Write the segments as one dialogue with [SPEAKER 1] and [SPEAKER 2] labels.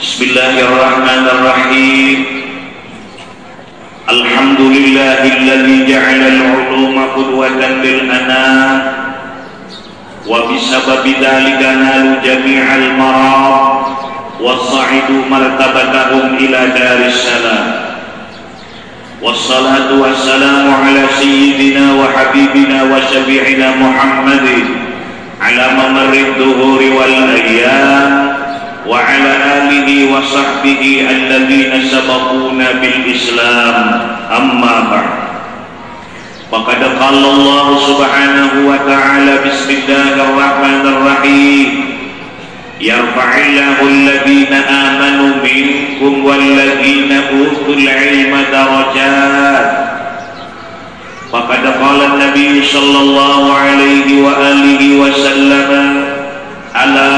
[SPEAKER 1] بسم الله الرحمن الرحيم. الحمد لله الذي جعل العلوم قدوة للأنام. وبسبب ذلك نالوا جميع المرام وصعدوا مرتبتهم إلى دار السلام. والصلاة والسلام على سيدنا وحبيبنا وشفيعنا محمد على ممر الدهور والأيام. وعلى آله وصحبه الذين سبقونا بالإسلام أما بعد فقد قال الله سبحانه وتعالى بسم الله الرحمن الرحيم يرفع الله الذين آمنوا منكم والذين أوتوا العلم درجات فقد قال النبي صلى الله عليه وآله وسلم ala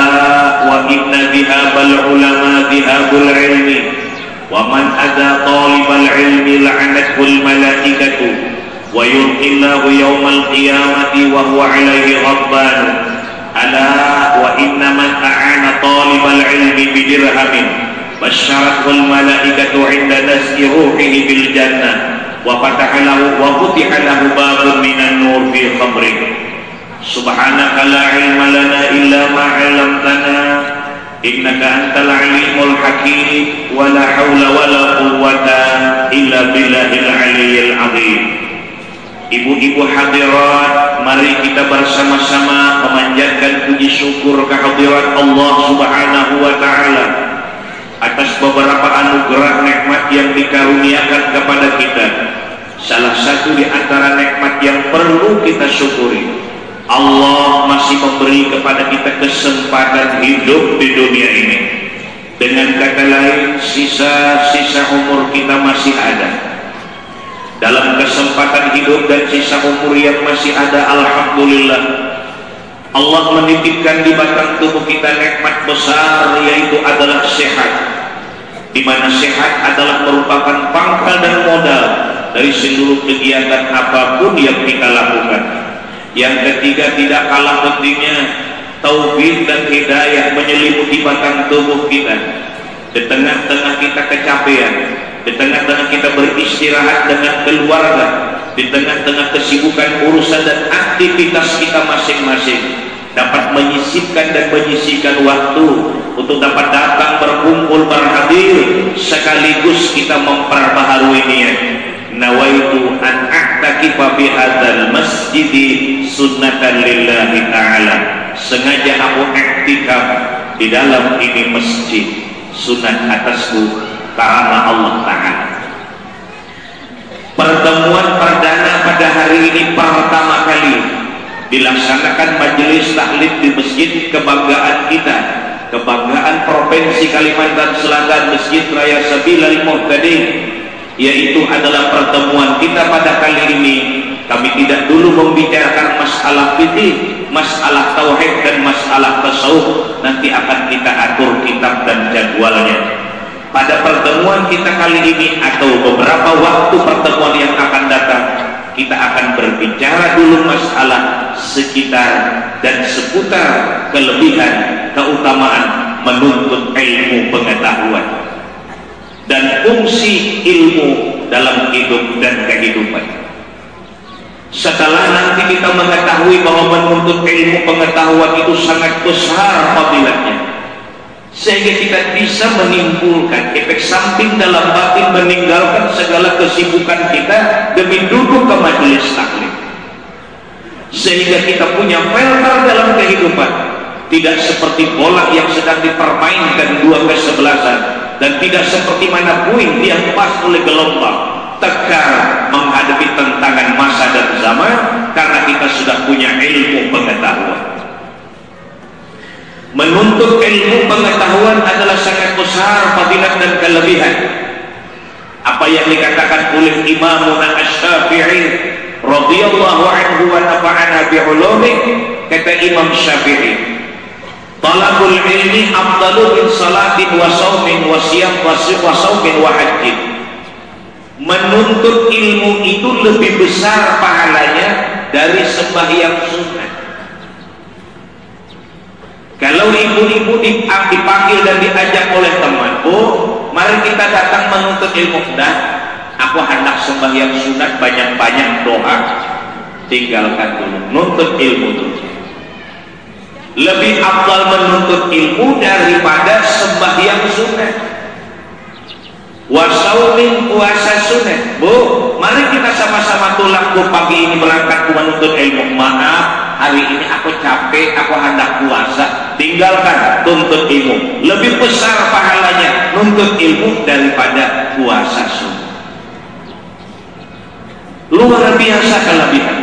[SPEAKER 1] wa inna dhihabal ulama dhihabul ilmi. Wa man ada talibal ilmi la'anatul malaikatu. Wa yurqillahu yawmal qiyamati wa huwa alaihi rabban. ala wa inna man a'ana talibal ilmi bidirhamin basyaratul malaikatu inda nasi ruhihi bil jannah. Wa fatahalahu wa futihalahu babun minan nur fi khamrihi subhanaka la ilma lana illa ma 'allamtana innaka antal alimul hakim wa la haula wa la quwwata illa billahil aliyyil azim Ibu-ibu hadirat, mari kita bersama-sama memanjatkan puji syukur kehadirat Allah Subhanahu wa taala atas beberapa anugerah nikmat yang dikaruniakan kepada kita. Salah satu di antara nikmat yang perlu kita syukuri Allah masih memberi kepada kita kesempatan hidup di dunia ini. Dengan kata lain Sisa-sisa umur kita masih ada. Dalam kesempatan hidup dan sisa umur yang masih ada Alhamdulillah Allah menitipkan di batang tubuh kita nikmat besar yaitu adalah sehat. Di mana sehat adalah merupakan pangkal dan modal dari seluruh kegiatan apa pun yang kita lakukan yang ketiga tidak kalah pentingnya taufik dan hidayah menyelimuti batang tubuh kita. Di tengah-tengah kita kecapean di tengah-tengah kita beristirahat dengan keluarga di tengah-tengah kesibukan urusan dan aktivitas kita masing-masing dapat menyisipkan dan menyisihkan waktu untuk dapat datang berkumpul berhadir sekaligus kita memperbaharui niat nawaitu an a'takifa fi hadzal masjidi sunnatan lillahi ta'ala sengaja aku iktikaf di dalam ini masjid sunat atasku karena Allah Ta'ala pertemuan perdana pada hari ini pertama kali dilaksanakan majelis tahlid di masjid kebanggaan kita kebanggaan Provinsi Kalimantan Selatan Masjid Raya Sabilal Muhtadin yaitu adalah pertemuan kita pada kali ini kami tidak dulu membicarakan masalah fikih masalah tauhid dan masalah tasawuf. Nanti akan kita atur kitab dan jadwalnya. Pada pertemuan kita kali ini atau beberapa waktu pertemuan yang akan datang kita akan berbicara dulu masalah sekitar dan seputar kelebihan keutamaan menuntut ilmu pengetahuan dan fungsi ilmu dalam hidup dan kehidupan. Setelah nanti kita mengetahui bahwa menuntut ilmu pengetahuan itu sangat besar fadilahnya sehingga kita bisa menimbulkan efek samping dalam batin meninggalkan segala kesibukan kita demi duduk ke majelis taklim. Sehingga kita punya filter dalam kehidupan tidak seperti bola yang sedang dipermainkan dua kesebelasan. Dan tidak seperti mana puing pas oleh gelombang. Tegar menghadapi tantangan masa dan zaman karena kita sudah punya ilmu pengetahuan. Menuntut ilmu pengetahuan adalah sangat besar fadilat dan kelebihan. Apa yang dikatakan oleh Imam Asy-Syafi'i radhiyallahu anhu wa nafa'ana bi kata Imam Syafi'i Talabul ilmi afdalu min salatin wa saumin wa siyam wa saumin wa hajjin Menuntut ilmu itu lebih besar pahalanya dari sembahyang sunat. Kalau ibu-ibu dipanggil dan diajak oleh teman mari kita datang menuntut ilmu. Nah aku hendak sembahyang sunat banyak-banyak doa. Tinggalkan dulu nuntut ilmu dulu lebih abdal menuntut ilmu daripada sembahyang sunat wasaumin puasa sunat bu mari kita sama-sama tulang bu pagi ini berangkat menuntut ilmu. Maaf hari ini aku capek aku hendak puasa. Tinggalkan tuntut ilmu. Lebih besar pahalanya nuntut ilmu daripada puasa sunat luar biasa kelebihan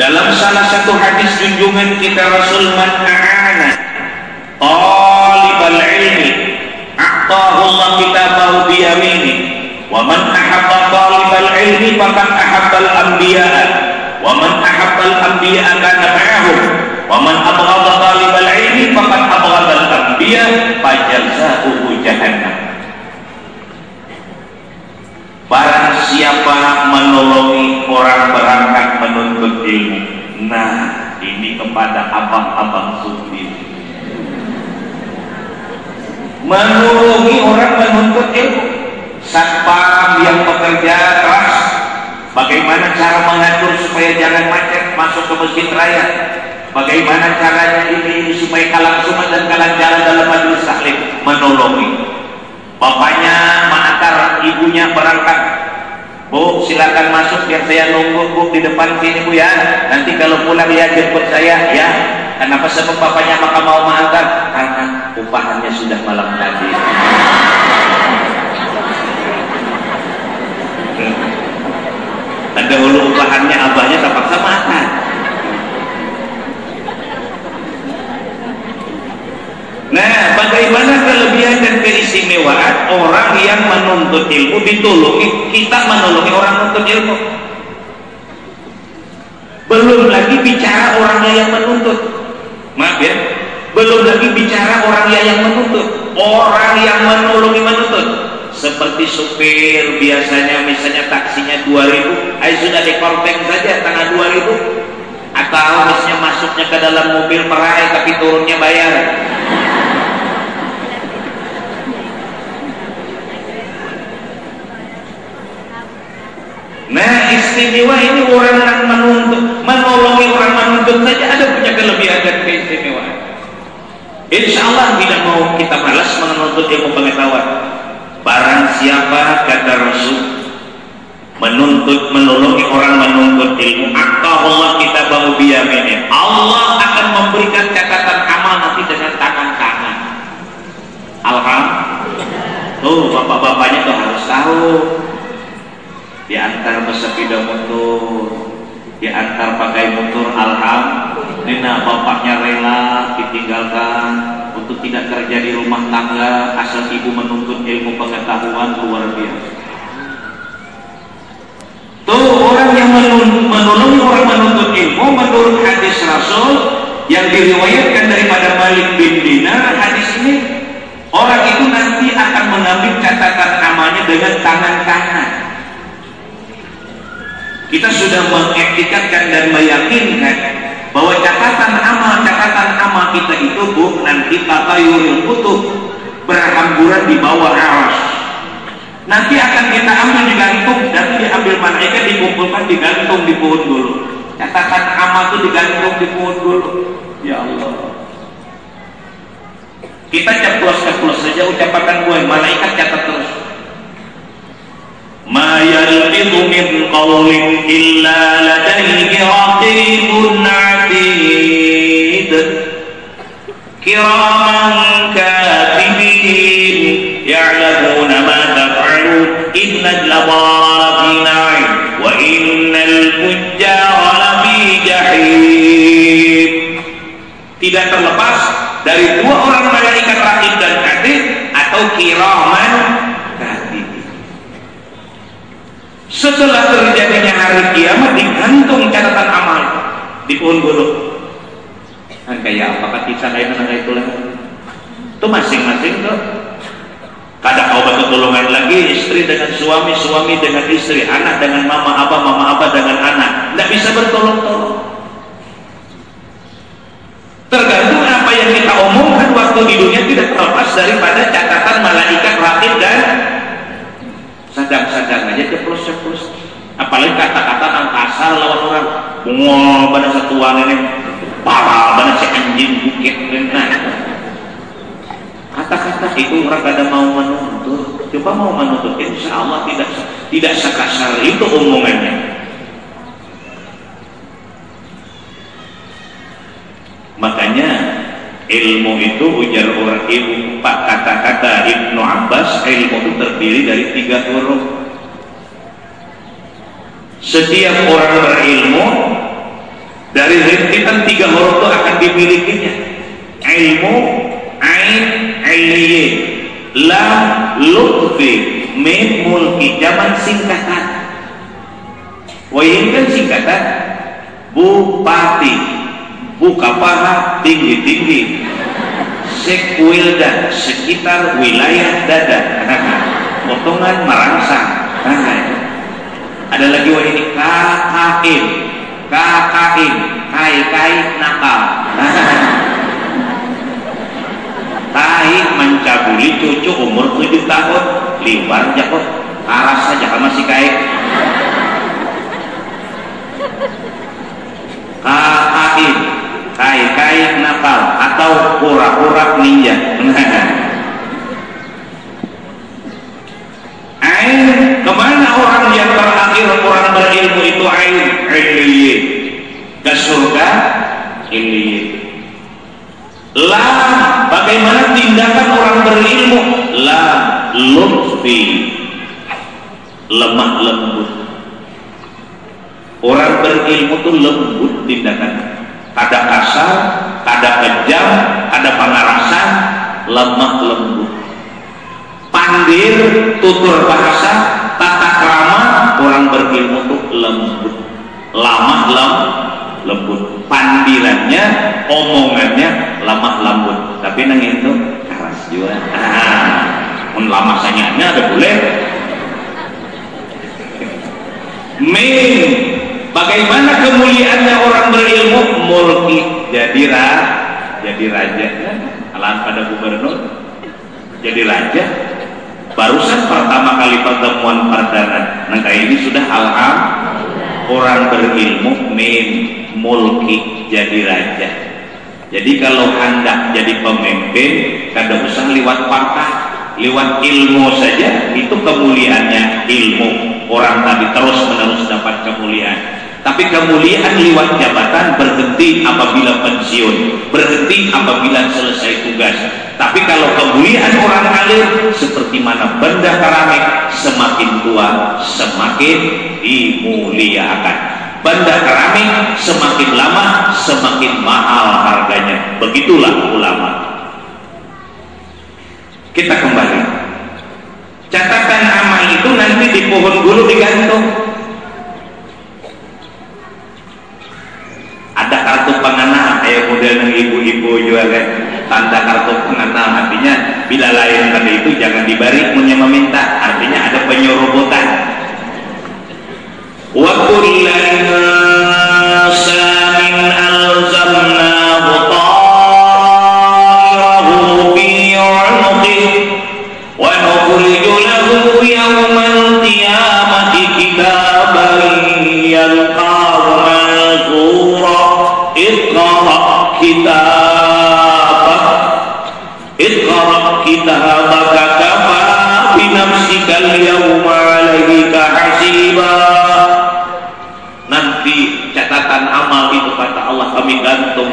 [SPEAKER 1] dalam salah satu hadis junjungan kita Rasul man a'ana talibal ilmi a'tahu Allah kitabahu biyamini wa man ahabba talibal ilmi faqad ahabbal anbiya'a wa man ahabbal anbiya'a kana ma'ahum wa man abghadha talibal ilmi faqad abghadal anbiya fajazaohu jahannam Barang siapa menolongi orang berangkat menuntut ilmu Nah ini kepada abang-abang sufi menulungi orang menuntut ilmu. Satpam yang bekerja keras. Bagaimana cara mengatur supaya jangan macet masuk ke masjid raya? Bagaimana caranya ini, ini supaya kalang sumat dan kalang jalan dalam majelis taklim menolongi bapaknya mengantar ibunya berangkat Bu, silakan masuk biar saya nunggu Bu di depan sini Bu ya. Nanti kalau pulang ya jemput saya ya. Kenapa sebab bapaknya maka mau mengantar? Karena upahannya sudah malam tadi. Ada hulu upahannya abahnya terpaksa makan. Nah, bagaimana orang yang menuntut ilmu ditolongi, kita menolongi orang menuntut ilmu. Belum lagi bicara orangnya yang menuntut. Maaf ya, belum lagi bicara orangnya yang menuntut, orang yang menolongi menuntut. Seperti supir biasanya misalnya taksinya 2000, ayo sudah dikorteng saja tanggal 2000 atau misalnya masuknya ke dalam mobil perai tapi turunnya bayar Nah istimewa ini orang yang menuntut, menolongi orang menuntut saja ada punya kelebihan dan keistimewaan. Insya Allah tidak mau kita balas menuntut ilmu pengetahuan. Barang siapa kata Rasul menuntut menolongi orang menuntut ilmu atau Allah kita bahu biyamini Allah akan memberikan catatan amal nanti dengan tangan kanan Alhamdulillah tuh bapak-bapaknya tuh harus tahu diantar bersepeda motor diantar pakai motor alhamdulillah bapaknya rela ditinggalkan untuk tidak kerja di rumah tangga asal ibu menuntut ilmu pengetahuan luar biasa. Tuh orang yang menolong orang menuntut ilmu menurut hadis Rasul yang diriwayatkan daripada Malik bin Dinar hadis ini orang itu nanti akan mengambil catatan amalnya dengan tangan kanan kita sudah mengiktikatkan dan meyakinkan bahwa catatan amal catatan amal kita itu bu nanti tatayurul kutub berhamburan di bawah aras nanti akan kita ambil digantung dan diambil malaikat dikumpulkan digantung di pohon dulu. Catatan amal itu digantung di pohon dulu. Ya Allah. Kita ceplos-ceplos saja ucapan gue malaikat catat terus ما يلفظ من قول إلا لديه رقيب عتيد كراما كاتبين يعلمون ما تفعلون إن الأبرار في نعيم وإن الفجار لفي جحيم tidak terlepas dari dua orang malaikat rahim dan katib atau kiraman Setelah terjadinya hari kiamat digantung catatan amal di pohon golok. Nah, kayak apa kisah lain mana itu lah Itu masing-masing tuh. Kadang bantu tolongan lagi istri dengan suami, suami dengan istri, anak dengan mama apa, mama apa dengan anak. Tidak bisa bertolong-tolong. Tergantung apa yang kita omongkan waktu di dunia tidak terlepas daripada catatan malaikat rakib dan sadang-sadang aja ceplos-ceplos mual pada satuan ini parah pada si anjing bukit nah kata-kata itu orang kada mau menuntut. Coba mau menuntut insya Allah tidak tidak sekasar itu omongannya. Makanya ilmu itu ujar orang ilmu pak kata-kata Ibnu Abbas ilmu itu terdiri dari tiga huruf setiap orang berilmu dari rintitan tiga huruf itu akan dimilikinya. Ilmu ain ilmiye lam lutfi mim mulki. Zaman singkatan. Wayangkan singkatan. Bupati. Buka paha tinggi-tinggi. Sekwilda sekitar wilayah dada. Potongan merangsang ada lagi wah ini. KKM KKM kai kai nakal. Tai mencabuli cucu umur 7 tahun. Libar jakot aras saja masih kait KKM kai-kai nakal. Atau pura-pura ninja Ain ke mana orang yang terakhir orang berilmu itu ain? Ilmiyin ke surga? Ilmiyin lam bagaimana tindakan orang berilmu? Lam lutfi. Lemah lembut. Orang berilmu itu lembut tindakan. Ada kasar, ada kejam, ada pengarasan, lemah lembut. Pandir, tutur bahasa, tata krama, orang berilmu itu lembut. Lama lem, lembut. Pandirannya, omongannya lemah lembut. Tapi nang itu keras juga. Ah, lama sanyanya ada boleh. Min Bagaimana kemuliaannya orang berilmu? Mulki jadi ra, jadi raja. Alam pada gubernur jadi raja. Barusan pertama kali pertemuan perdana. Nah ini sudah alham orang berilmu min mulki jadi raja. Jadi kalau hendak jadi pemimpin, kada usah lewat partai, lewat ilmu saja itu kemuliaannya ilmu. Orang tadi terus menerus dapat kemuliaan tapi kemuliaan lewat jabatan berhenti apabila pensiun, berhenti apabila selesai tugas. Tapi kalau kemuliaan orang alim seperti mana benda keramik semakin tua semakin dimuliakan. Benda keramik semakin lama semakin mahal harganya. Begitulah ulama. Kita kembali. Catatan amal itu nanti di pohon gulu digantung pengenal kayak model ibu-ibu juga kan tanda kartu pengenal. Artinya bila lain tanda itu jangan diberi punya meminta. Artinya ada penyurubutan wa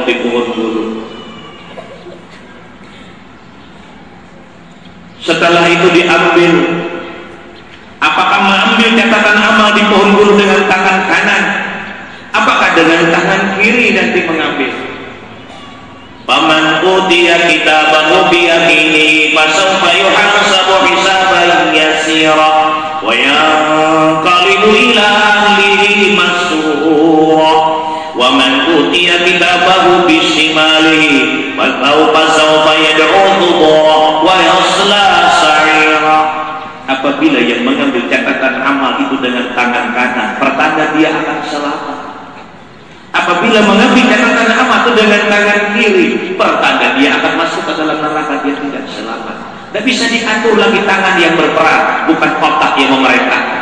[SPEAKER 1] di pohon bulu setelah itu diambil. Apakah mengambil catatan amal di pohon bulu dengan tangan kanan? Apakah dengan tangan kiri nanti mengambil? Paman utiya kitabahu biyamini fasawfa yuhasabu hisaban yasira wa yanqalibu ila ahlihi masrura utiya kitabahu bishimalihi fasawfa sawfa yad'u thubura wa yasla sa'ira. Apabila yang mengambil catatan amal itu dengan tangan kanan pertanda dia akan selamat. Apabila mengambil catatan amal itu dengan tangan kiri pertanda dia akan masuk ke dalam neraka dia tidak selamat. Tidak bisa diatur lagi tangan yang berperan bukan otak yang memerintah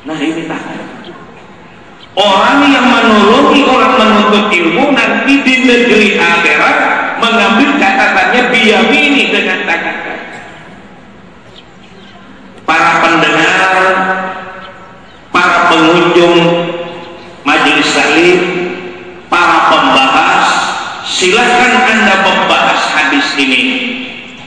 [SPEAKER 1] nah ini tangan orang yang menolongi orang menuntut ilmu nanti di negeri akhirat mengambil catatannya biyamini dengan tangan para pendengar para pengunjung majelis salim para pembahas silahkan anda membahas hadis ini.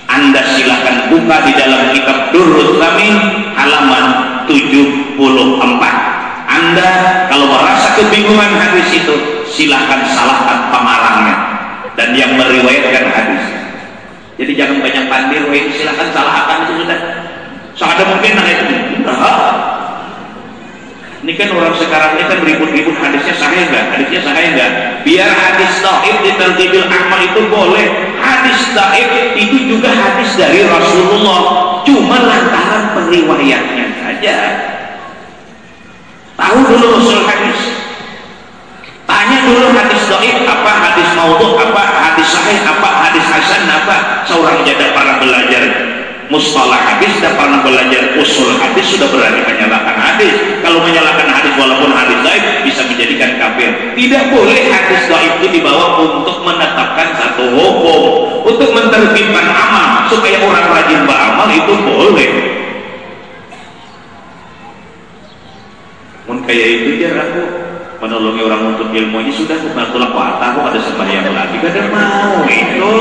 [SPEAKER 1] Anda silahkan buka di dalam kitab Durrut Tamin halaman 74 anda kalau merasa kebingungan hadis itu silahkan salahkan pengarangnya dan yang meriwayatkan hadis jadi jangan banyak pandir silahkan salahkan itu sudah so ada mungkin nah itu nah, ini kan orang sekarang ini kan ribut-ribut hadisnya sahih enggak? Hadisnya sahih enggak? Biar hadis taib di tertibil amal itu boleh. Hadis taib itu juga hadis dari Rasulullah. Cuma lantaran periwayatnya saja. Tahu dulu usul hadis. Tanya dulu hadis taib apa, hadis maudhu apa, hadis sahih apa, hadis hasan apa. Seorang jada para belajar mustalah hadis dan pernah belajar usul hadis sudah berani menyalahkan hadis kalau menyalahkan hadis walaupun hadis lain bisa menjadikan kafir tidak boleh hadis lain itu dibawa untuk menetapkan satu hukum untuk menerbitkan amal supaya orang rajin beramal itu boleh Mun kayak itu dia aku menolongi orang untuk ilmu ini sudah kumatulak aku ada sembahyang lagi. Kada mau itu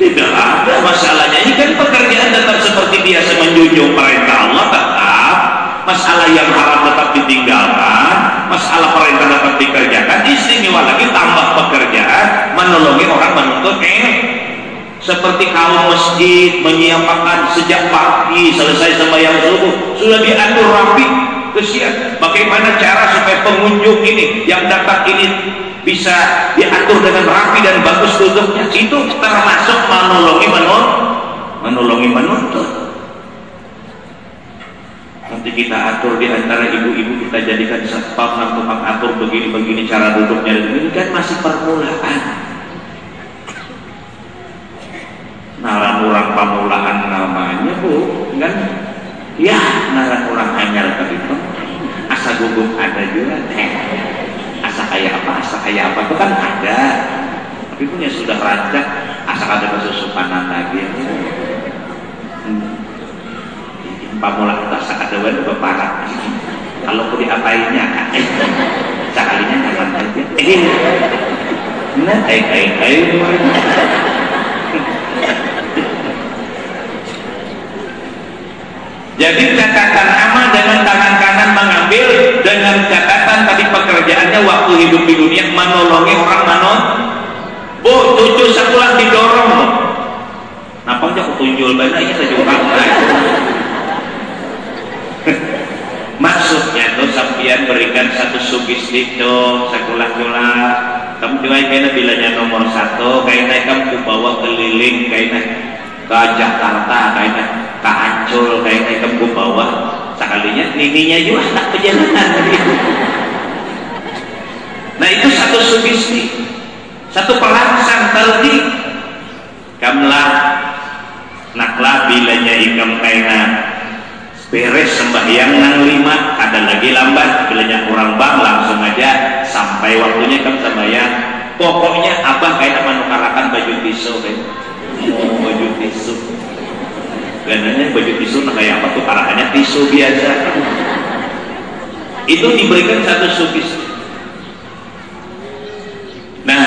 [SPEAKER 1] Tidak ada masalahnya. Ini kan pekerjaan tetap seperti biasa menjunjung perintah Allah tetap. Masalah yang haram tetap ditinggalkan. Masalah perintah tetap dikerjakan. Istimewa lagi tambah pekerjaan menolongi orang menuntut eh seperti kaum masjid menyiapkan sejak pagi selesai sembahyang subuh sudah diatur rapi kesian. Bagaimana cara supaya pengunjung ini yang datang ini bisa diatur dengan rapi dan bagus duduknya itu termasuk menolongi menur menolongi menuntut nanti kita atur di antara ibu-ibu kita jadikan satpam tukang atur begini-begini cara duduknya ini kan masih permulaan pemulaan namanya bu kan? Ya narang orang hanya itu asa gugup ada juga asa kayak apa asa kayak apa itu kan ada. Tapi punya sudah rancak asa ada kesusupanan lagi hmm. pamulah asa ada waduh beparat kalau kan eh sekalinya jangan aja. Eh nah kayak kayak kayak Jadi catatan amal dengan tangan kanan mengambil dengan catatan tadi pekerjaannya waktu hidup di dunia menolongi orang manon. Bu, cucu sekolah didorong. Napa aja aku tunjul banyak ya saja orang Maksudnya tuh sampian berikan satu sugesti tuh sekolah-sekolah. Kamu juga kayaknya bilanya nomor satu, kayaknya kamu bawa keliling kayaknya ke Jakarta kayaknya ke Ancol kayaknya ke bawah. Sekalinya nininya juga tak perjalanan nah itu satu sugesti. Satu perangsang tadi kamlah naklah bilanya ikam kaina beres sembahyang nang lima ada lagi lambat. Bilanya kurang bang langsung aja sampai waktunya kam sembahyang. Pokoknya abah kaina menukarakan baju pisau kan baju tisu gananya baju tisu nah kayak apa tuh? Arahannya tisu biasa. Itu diberikan satu sugis nah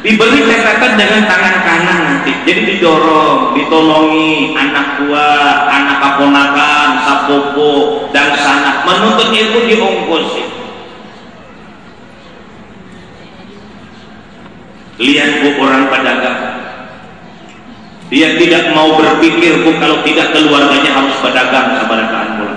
[SPEAKER 1] diberi catatan dengan tangan kanan nanti. Jadi didorong ditolongi anak tua anak kaponakan sapopo dan sanak. Menuntut ilmu diongkosi lihat bu orang pedagang dia tidak mau berpikir pun kalau tidak keluarganya harus berdagang kepada pula.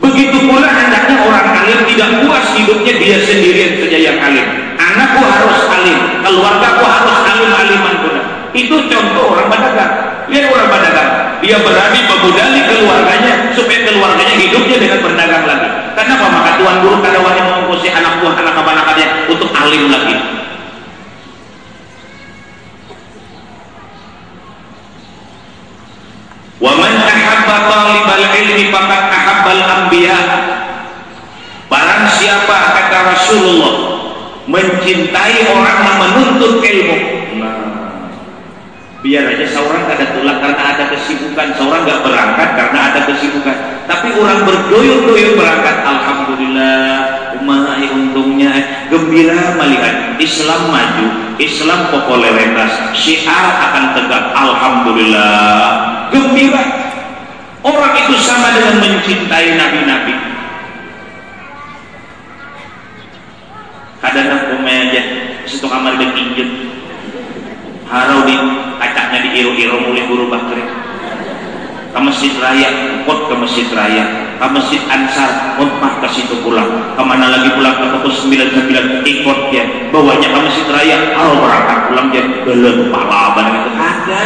[SPEAKER 1] Begitu pula hendaknya orang alim tidak puas hidupnya dia sendirian saja yang alim. Anakku harus alim, keluargaku harus alim-aliman pula. Itu contoh orang berdagang. Lihat orang berdagang. Dia berani membudali keluarganya supaya keluarganya hidupnya dengan berdagang lagi. Kenapa? Maka Tuhan Guru kadang wajib mengungkusi anak buah anak anak-anaknya untuk alim lagi. Wa man ahabba ilmi faqad ahabbal anbiya. Barang siapa kata Rasulullah mencintai orang yang menuntut ilmu nah, biar aja seorang ada tulang karena ada kesibukan. Seorang nggak berangkat karena ada kesibukan. Tapi orang berdoyong-doyong berangkat Alhamdulillah umai untungnya. Gembira melihat Islam maju Islam popularitas syiar akan tegak Alhamdulillah. Gembira. Orang itu sama dengan mencintai nabi-nabi. Kadang-kadang aja situ kamar dan injet harau di kacaknya di iru-iru mulai buru bakri ke masjid raya kot ke masjid raya ke masjid ansar mah ke situ pulang ke mana lagi pulang ke toko 99 ikut ya bawanya ke masjid raya kalau berangkat pulang dia. Belum palaban itu. Ada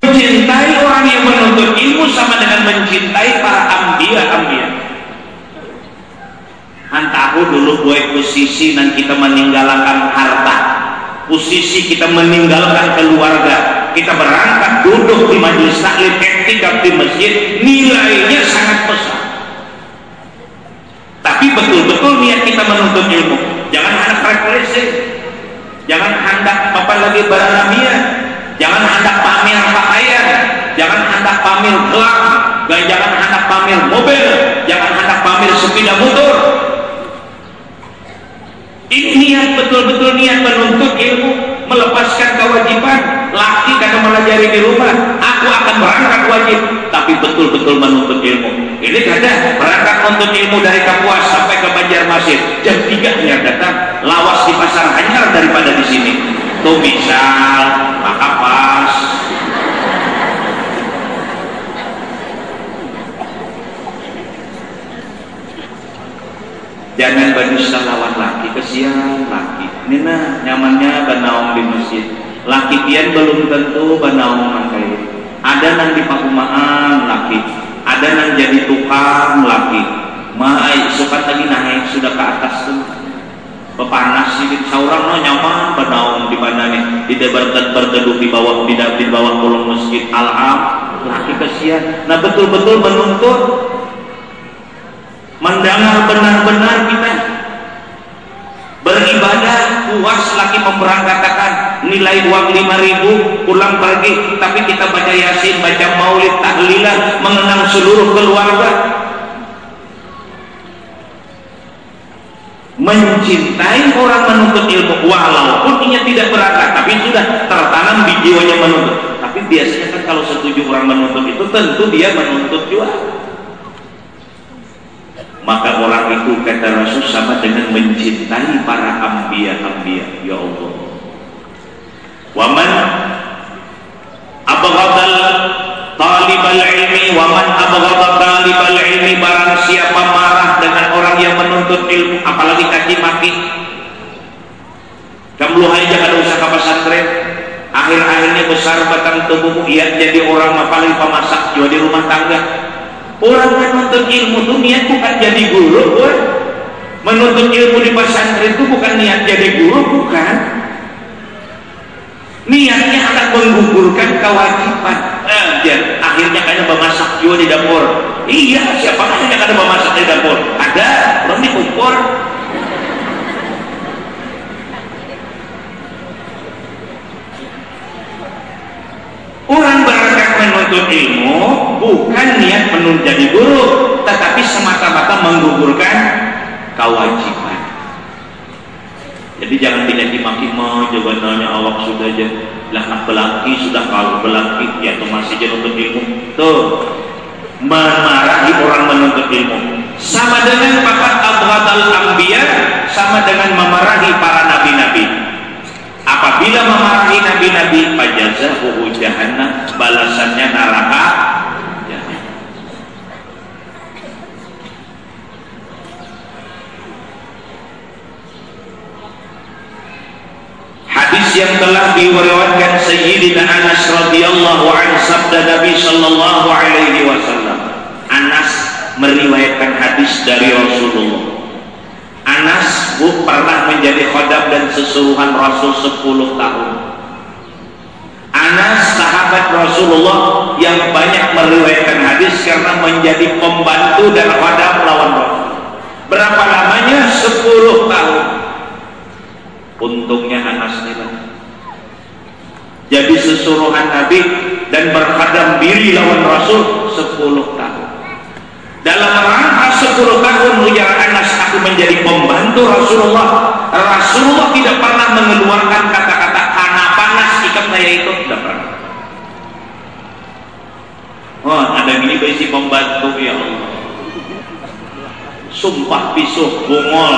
[SPEAKER 1] mencintai orang yang menuntut ilmu sama dengan mencintai para ambia ambia. Antahu dulu buat posisi dan kita meninggalkan harta. Posisi kita meninggalkan keluarga kita berangkat duduk di majelis taklim etikaf di masjid nilainya sangat besar. Tapi betul-betul niat kita menuntut ilmu. Jangan hendak refleksi jangan hendak apa lagi baranamia jangan hendak pamer pakaian. Jangan hendak pamer gelang. Jangan hendak pamer mobil. Jangan hendak pamer sepeda motor. Ini niat betul-betul niat menuntut ilmu, melepaskan kewajiban. Laki karena melajari di rumah, aku akan berangkat wajib, tapi betul-betul menuntut ilmu. Ini ada berangkat menuntut ilmu dari Kapuas sampai ke Banjarmasin. Jam 3 nya datang, lawas di pasar hanyar daripada di sini. Tuh misal, maka pas, jangan berdusta lawan laki kesian laki ini nah nyamannya banaung di masjid laki pian belum tentu banaung mangkai ada nang di pakumaan laki. Ada nang jadi tukang laki. Mai suka lagi naik sudah ke atas tuh pepanas sih seorang no nyaman banaung di mana nih di debat berteduh di bawah di, di bawah kolong masjid. Alham laki kesian. Nah betul-betul menuntut. Mendengar benar-benar kita. Beribadah puas lagi memberangkatkan nilai uang 5000 pulang pergi. Tapi kita baca yasin baca maulid tahlilan mengenang seluruh keluarga. Mencintai orang menuntut ilmu walaupun ia tidak berangkat tapi sudah tertanam di jiwanya menuntut. Tapi biasanya kan kalau setuju orang menuntut itu tentu dia menuntut juga. Maka orang itu kata Rasul sama dengan mencintai para ambia-ambia. Ya Allah waman abghadal talibal ilmi waman abghadal talibal ilmi barang siapa marah dengan orang yang menuntut ilmu apalagi kaji maki kamu aja ada usaha pesantren akhir-akhirnya besar batang tubuhmu ia jadi orang apalagi pemasak jual di rumah tangga Orang menuntut ilmu itu niat bukan jadi guru, boy. Menuntut ilmu di pesantren itu bukan niat jadi guru, bukan. Niatnya akan menggugurkan kewajiban. Eh, akhirnya kayaknya memasak juga di dapur. Iya, siapa yang ada memasak di dapur? Ada, belum dikumpul. Orang berangkat menuntut ilmu bukan niat menuntut jadi guru, tetapi semata-mata menggugurkan kewajiban. Jadi jangan mau juga nanya awak sudah aja lah belaki sudah kalau belaki ya tuh masih untuk ilmu. Tuh. Memarahi orang menuntut ilmu. Sama dengan pakat abghadal ambiya sama dengan memarahi para nabi-nabi. Apabila memarahi nabi-nabi fajazahu jahannam balasannya neraka Hadis yang telah diriwayatkan Sayyidina Anas radhiyallahu anhu sabda Nabi sallallahu alaihi wasallam. Anas meriwayatkan hadis dari Rasulullah Anas bu pernah menjadi khodam dan sesuruhan Rasul 10 tahun. Anas sahabat Rasulullah yang banyak meriwayatkan hadis karena menjadi pembantu dan wadam lawan Rasul. Berapa lamanya? 10 tahun. Untungnya Anas nilai. Jadi sesuruhan Nabi dan berhadam diri lawan Rasul 10 tahun. Dalam rangka 10 tahun ujar Anas aku menjadi pembantu Rasulullah. Rasulullah tidak pernah mengeluarkan kata-kata karena panas ikat saya itu tidak pernah. Oh, ada ini berisi pembantu ya Allah sumpah pisuh bongol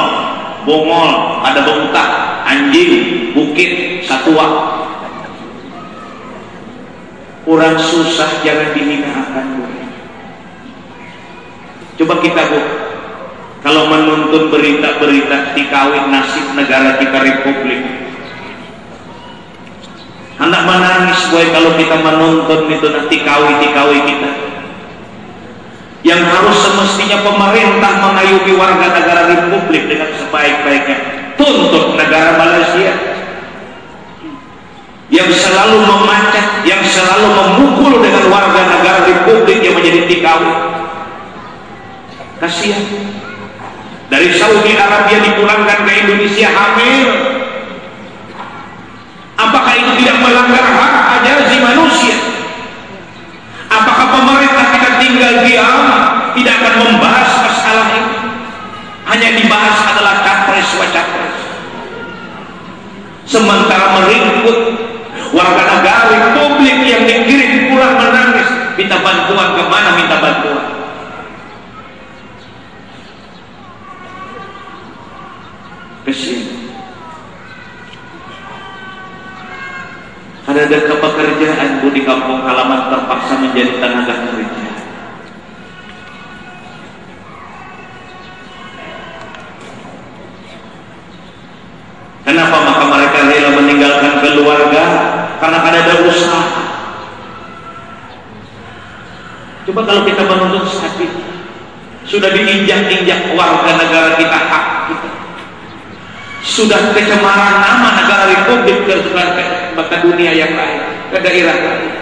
[SPEAKER 1] bongol ada bengkak anjing bukit satua. Kurang susah jangan dihinakan bu. Coba kita bu. Kalau menuntun berita-berita tikawin nasib negara kita republik. Anak menangis boy kalau kita menuntun itu nanti kawi-tikawi kita yang harus semestinya pemerintah mengayuhi warga negara republik dengan sebaik-baiknya. Tuntut negara Malaysia. Yang selalu memacet yang selalu memukul dengan warga negara republik yang menjadi tikawi kasihan. Dari Saudi Arabia dipulangkan ke Indonesia hamil. Apakah itu tidak melanggar hak ajazi manusia? Apakah pemerintah tinggal diam tidak akan membahas masalah ini. Hanya dibahas adalah capres wa capres sementara meringkut warga negara republik yang dikirim pulang menangis minta bantuan ke mana minta bantuan? Ke sini ada pekerjaan bu di kampung halaman terpaksa menjadi tenaga kerja Kenapa maka mereka rela meninggalkan keluarga? Karena ada usaha. Coba kalau kita menuntut sakit, sudah diinjak-injak warga negara kita hak kita. Sudah kecemaran nama negara Republik ke, ke dunia yang lain, ke daerah lain.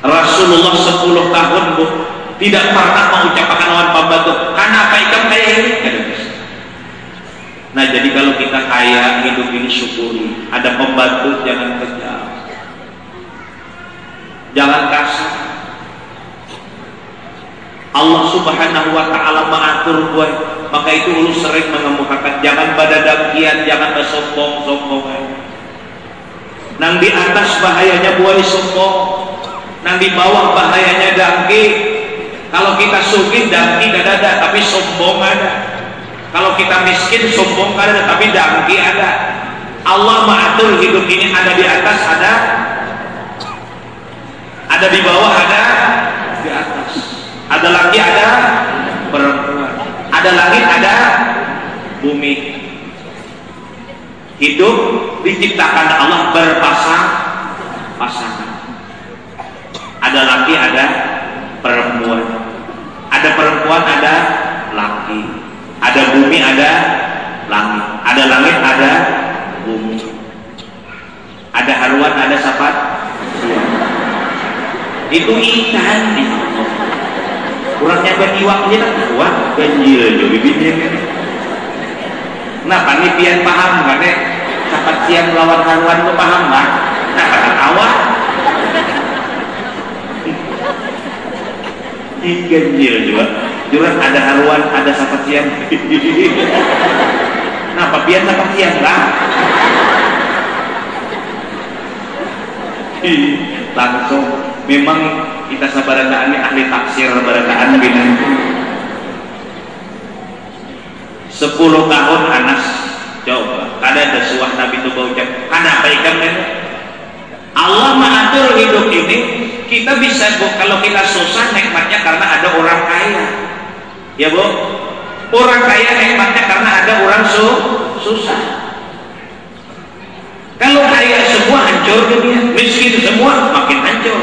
[SPEAKER 1] Rasulullah 10 tahun bu, tidak pernah mengucapkan awan pembantu karena apa ikan kaya ini nah jadi kalau kita kaya hidup ini syukuri ada pembantu jangan kejam jangan kasar. Allah subhanahu wa ta'ala mengatur gue maka itu lu sering mengemukakan jangan pada dangkian jangan bersombong-sombongan. Nang di atas bahayanya buai sombong nang di bawah bahayanya dangki. Kalau kita sugih dan tidak ada, tapi sombong ada. Kalau kita miskin, sombong ada, tapi dangki ada. Allah mengatur hidup ini ada di atas, ada ada di bawah, ada di atas. Ada lagi, ada perempuan. Ada langit, ada bumi. Hidup diciptakan Allah berpasang pasangan. Ada laki, ada perempuan ada perempuan ada laki ada bumi ada langit. Ada langit ada bumi. Ada haluan ada sapat itu ikan kurangnya beriwak aja tak kuat ganjil aja bibitnya. Nah panipian paham kan ya sapat siang lawan haluan itu paham kan nah kata awak ganjil juga juga ada haruan ada siang nah papian siang lah. Langsung. Memang kita sabarandaan ahli taksir sabarandaan bina. 10 tahun Anas. Coba kada ada suah Nabi itu ucap apa ikan kan Allah mengatur hidup ini kita bisa kalau kita susah nikmatnya karena ada orang kaya ya bu. Orang kaya nikmatnya karena ada orang su susah. Kalau kaya semua hancur dunia miskin semua makin hancur.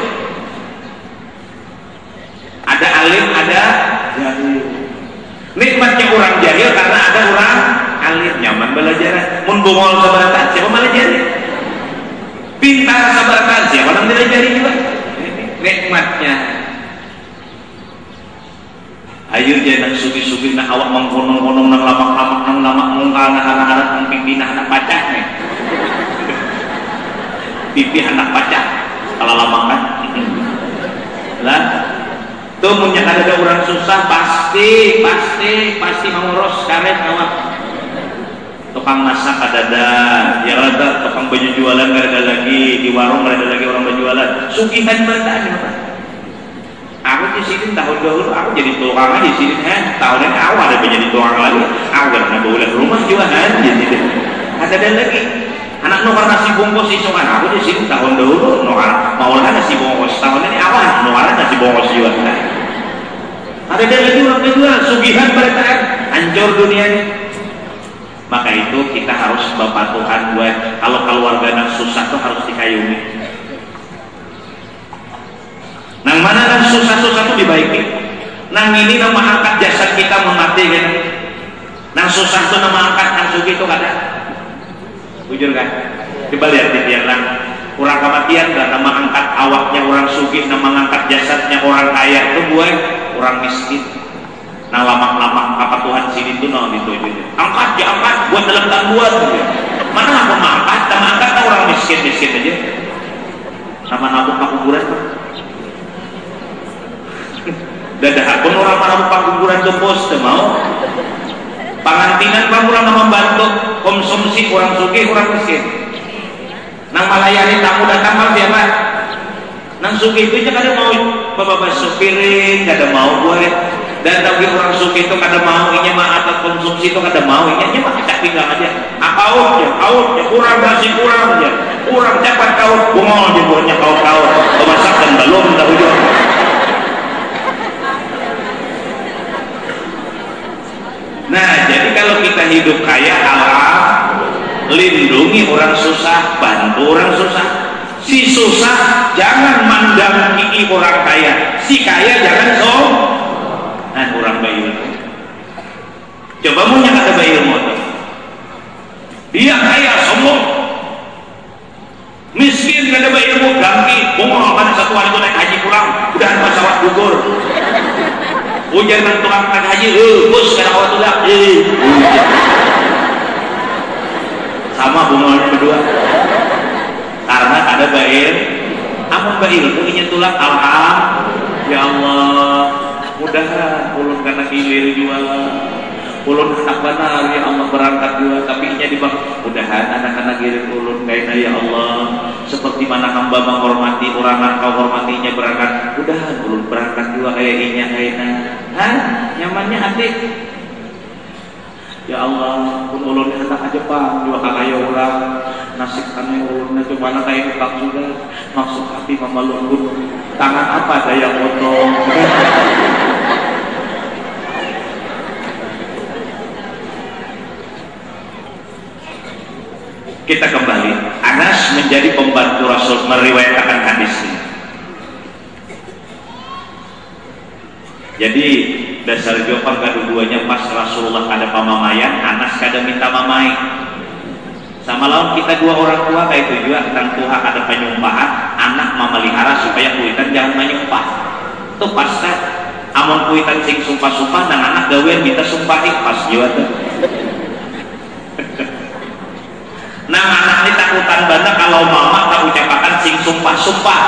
[SPEAKER 1] Ada alim ada jahil. Nikmatnya orang jahil karena ada orang alim. Nyaman belajar mun bungol sabaratan siapa malah jadi? Pintar sabaratan siapa tidak jadi juga? Nikmatnya ayo jangan sugi-sugi nak awak mengkonong-konong nang lamak-lamak nang lamak mungkal nang anak-anak nang pipi nang anak pacak nih pipi anak pacak kalau lama kan? Lah tuh punya ada orang susah pasti pasti pasti mengurus karet awak. Tukang masak ada ya rada tukang baju jualan ada lagi di warung ada lagi orang berjualan sugihan bertanya apa aku di sini tahun dahulu aku jadi tukang di sini. Eh tahun ini awal ada menjadi tukang lagi. Aku gak boleh rumah juga kan jadi ada lagi. Anak nuar nasi bungkus isungan aku di sini tahun dahulu nuar mau lah nasi bungkus. Tahun ini awal nuar nasi bungkus juga kan ada lagi orang berjualan sugihan bertaan hancur dunia ini. Maka itu kita harus berpatuhan buat kalau keluarga yang susah tuh harus dikayuni Nang mana nang susah-susah itu dibaiki. Nang ini nama angkat jasad kita memati kan. Nang susah itu nama angkat nang sugi itu kada. Jujur kan? Coba lihat di tiang nang orang kematian dan nama angkat awaknya orang sugi, nama angkat jasadnya orang kaya itu buat orang miskin. Nah lama-lama apa Tuhan sini tuh no itu Angkat diangkat buat dalam tak buat. Mana aku angkat, sama angkat orang miskin miskin aja. Sama nabung kuburan dadah pun orang mana pangguguran bos mau? Pangantinan kamu orang membantu konsumsi orang suki orang miskin nang melayani tamu datang mal siapa nang suki itu kada mau. Bapak piring kada mau buat dan tapi orang suki itu kada mau ini mah atau konsumsi itu kada mau ini mah kita tinggal aja. Akaut ya kaut ya kurang masih kurang ya kurang cepat kau bungol buatnya kau kau masak dan belum tahu Nah, jadi kalau kita hidup kaya Allah lindungi orang susah, bantu orang susah. Si susah jangan mandang kiki orang kaya, si kaya jangan som. Nah, orang bayi Coba mau ada bayi ilmu Dia kaya sombong. Miskin kada bayi ilmu ganti, bongol pada satu hari itu naik haji pulang, udah pesawat gugur hujan nang tukang tak haji. Eh bos karena awak tuh eh. Sama bunga berdua. Karena ada bair. Amun bair? Punya tulang. Alham ya Allah. Mudah ulun karena hilir jual ulun anak benar ya Allah berangkat juga tapi nya di mudahan anak-anak giring ulun kayaknya ya Allah seperti mana hamba menghormati orang yang kau hormatinya berangkat. Mudahan ulun berangkat juga kayak inya kayaknya hah? Nyamannya hati Ya Allah, pun ulun hendak aja pak, juga kakak orang. Nasib kami ulun itu mana kayak tetap juga. Maksud hati memelukun tangan apa daya potong kita kembali. Anas menjadi pembantu Rasul meriwayatkan hadis ini jadi dasar jawaban kedua-duanya pas Rasulullah ada pamamayan Anas kada minta mamai. Sama lawan kita dua orang tua kayak itu juga tentang Tuhan ada penyumpahan anak memelihara supaya kuitan jangan menyumpah. Itu pas amon kuitan sing sumpah-sumpah dan anak gawe minta sumpahi pas juga tuh Nah anak ini takutan banget kalau mama tak ucapkan sing sumpah-sumpah.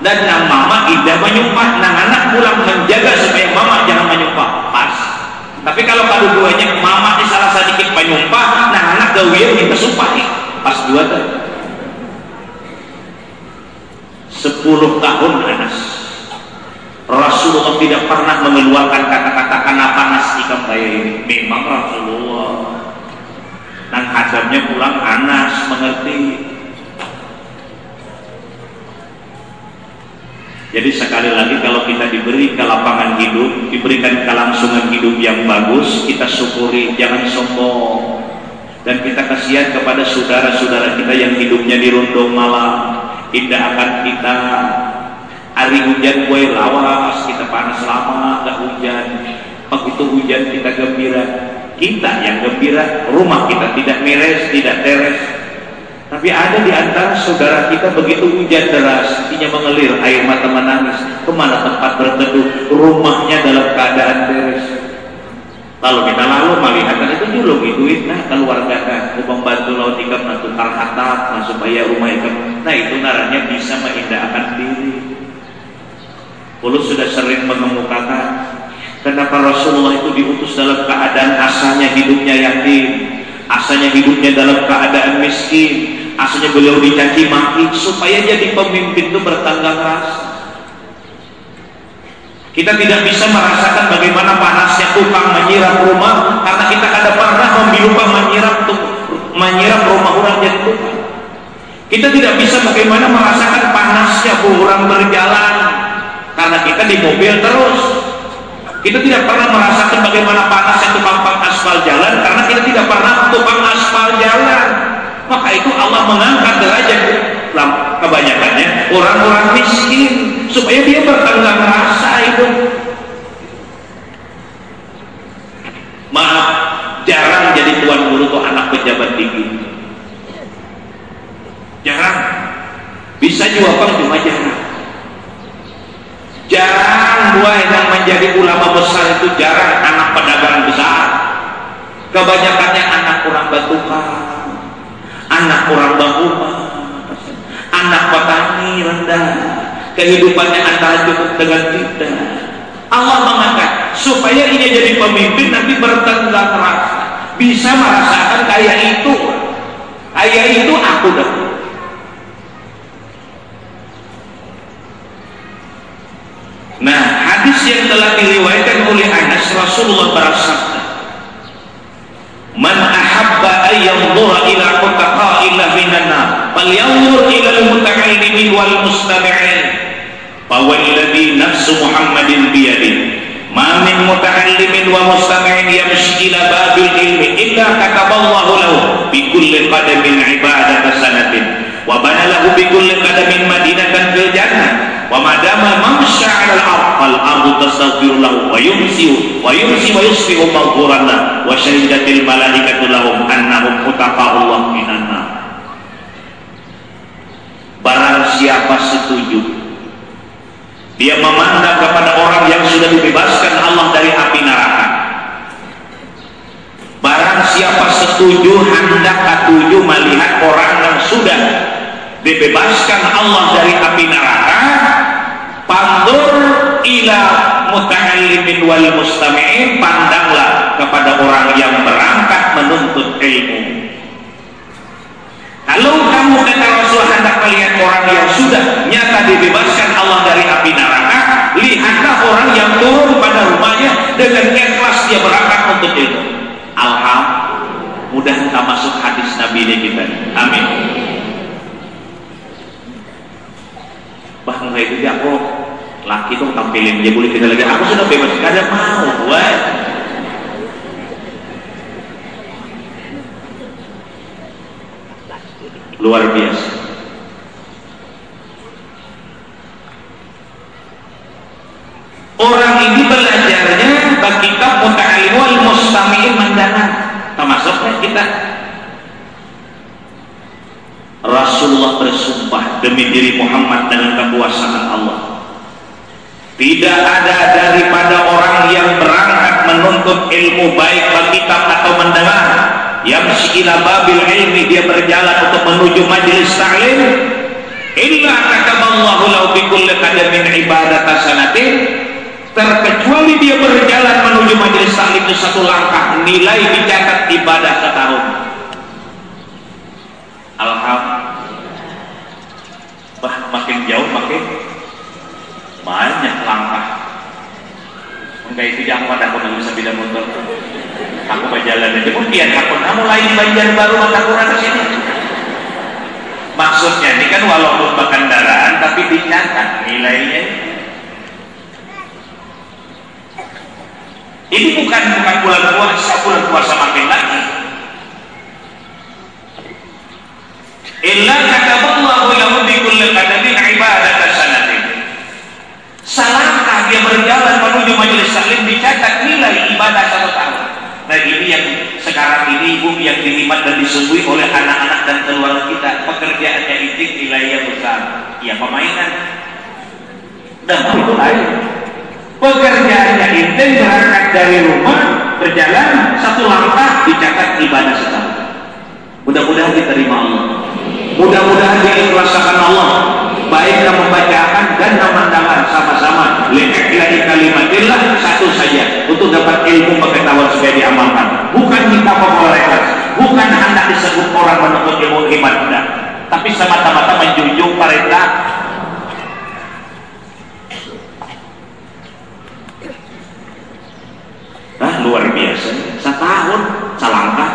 [SPEAKER 1] Dan nang mama tidak menyumpah nang anak pulang menjaga supaya mama jangan menyumpah. Pas. Tapi kalau kedua-duanya mama di salah sedikit penyumpah nang anak gawian kita sumpah nih pas dua tuh. Sepuluh tahun Anas. Rasulullah tidak pernah mengeluarkan kata-kata kenapa nasi kembali ini memang Rasulullah nang hadamnya pulang Anas mengerti. Jadi sekali lagi kalau kita diberi kelapangan hidup diberikan kelangsungan hidup yang bagus kita syukuri jangan sombong. Dan kita kasihan kepada saudara-saudara kita yang hidupnya di rundung malam tidak akan kita. Hari hujan kue lawas kita panas lama gak hujan. Begitu hujan kita gembira kita yang gembira rumah kita tidak miris tidak teres. Tapi ada di antara saudara kita begitu hujan deras hatinya mengalir air mata menangis ke mana tempat berteduh rumahnya dalam keadaan beres. Lalu kita lalu melihat itu dulu duit nah keluarga kan membantu laut ikan tukar hatap supaya rumah ikan nah itu naranya bisa mengindahkan diri. Puluh sudah sering mengemukakan Kenapa Rasulullah itu diutus dalam keadaan asalnya hidupnya yatim, asalnya hidupnya dalam keadaan miskin, asalnya beliau dicaci maki supaya jadi pemimpin itu bertangga rasa. Kita tidak bisa merasakan bagaimana panasnya tukang menyiram rumah karena kita kada pernah membilupa menyiram menyiram rumah orang jadi tukang. Kita tidak bisa bagaimana merasakan panasnya orang berjalan karena kita di mobil terus kita tidak pernah merasakan bagaimana panasnya tukang aspal jalan karena kita tidak pernah tukang aspal jalan. Maka itu Allah mengangkat derajat kebanyakannya orang-orang miskin supaya dia bertanggung rasa itu. Maaf, jarang jadi tuan guru tuh anak pejabat tinggi. Jarang. Bisa juga cuma jarang jarang dua yang menjadi ulama besar itu jarang anak pedagang besar. Kebanyakannya anak orang batuka anak orang bahuma anak petani rendah. Kehidupannya antara cukup dengan tidak. Allah mengangkat supaya ini jadi pemimpin nanti bertenggang rasa. Bisa merasakan kayak itu. Kayak itu aku dah Nah, hadis yang telah diriwayatkan oleh Anas Rasulullah bersabda, "Man ahabba ay yanzura ila mutaqaila minan nar, falyanzur ila al-muta'allimin wal mustami'in." Fawalladhi nafsu Muhammadin biyadihi Ma min muta'allimin wa mustami'in yamshi ila babil ilmi illa kataballahu lahu bi kulli qadamin ibadata sanatin wa bana lahu bi kulli qadamin madinatan fil wa madama mamsha 'ala al-ard fal ardu tastaghfiru lahu wa yumsi wa yumsi wa yusbihu maghfuran wa syahidatil malaikatu lahum annahum mutaqaullah minan nar. Barang siapa setuju dia memandang kepada orang yang sudah dibebaskan Allah dari api neraka. Barang siapa setuju hendak setuju melihat orang yang sudah dibebaskan Allah dari api neraka pandur ila muta'allimin wal mustami'in pandanglah kepada orang yang berangkat menuntut ilmu. Kalau kamu kata Rasul hendak melihat orang yang sudah nyata dibebaskan Allah dari api neraka lihatlah orang yang turun pada rumahnya dengan ikhlas dia berangkat untuk ilmu. Alhamdulillah. Mudah kita masuk hadis Nabi ini kita. Amin bahkan kayak gitu aku laki tuh tampilin dia boleh kita lagi aku sudah bebas kadang mau buat luar biasa orang ini belajarnya bagi kita muta'alim wal mustami'in mendalam termasuknya kita Rasulullah bersumpah demi diri Muhammad dengan kekuasaan Allah tidak ada daripada orang yang berangkat menuntut ilmu baik berkitab atau mendengar. Yang ila babil ilmi dia berjalan untuk menuju majelis ta'lim. Illa kataballahu lahu bi kulli qadamin ibadat sanatin terkecuali dia berjalan menuju majelis ta'lim itu satu langkah nilai dicatat ibadah setahun Alhamdulillah. Bah makin jauh makin banyak langkah enggak itu jangan aku bisa sepeda motor aku berjalan aja. Kemudian aku kamu lain banjar baru mata kurang ke sini maksudnya ini kan walaupun berkendaraan tapi dicatat nilainya. Ini bukan bukan bulan puasa. Bulan puasa makin lagi. Illa kataballahu lahu bi kulli qadamin ibadata sanatin. Salahkah dia berjalan menuju majelis salim dicatat nilai ibadah satu tahun nah ini yang yang dinikmat dan disungguhi oleh anak-anak dan keluarga kita. Pekerjaannya intik nilainya besar. Ya pemainan. Dan itu lain. Pekerjaannya intik berangkat dari rumah berjalan satu langkah dicatat ibadah sekali mudah-mudahan diterima Allah. Mudah-mudahan diikhlaskan Allah baik kita membacakan dan memandangkan sama-sama. Lillahi kalimatillah satu saja untuk dapat ilmu pengetahuan supaya diamalkan. Bukan kita popularitas bukan hendak disebut orang menuntut ilmu iman tidak. Tapi semata-mata menjunjung perintah. Ah luar biasa. Setahun salangkah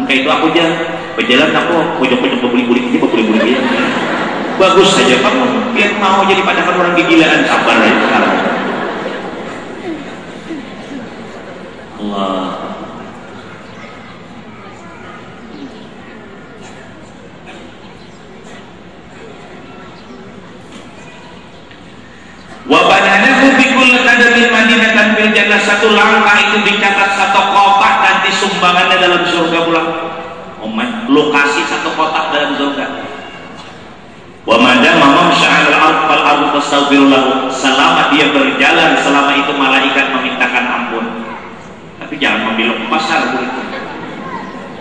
[SPEAKER 1] mungkin itu aku aja. Berjalan aku pojok-pojok beli-beli ini beli-beli bagus saja kamu biar mau jadi padakan orang kegilaan sabar aja sekarang Allah Wabananahu bikul kadamin madinatan bil jannah satu langkah itu dicatat satu kotak nanti sumbangannya dalam surga pulang. Oh, lokasi satu kotak dalam surga. Wa madama mamsha 'alal ard fal lahu. Selama dia berjalan, selama itu malaikat memintakan ampun. Tapi jangan membelok ke pasar begitu.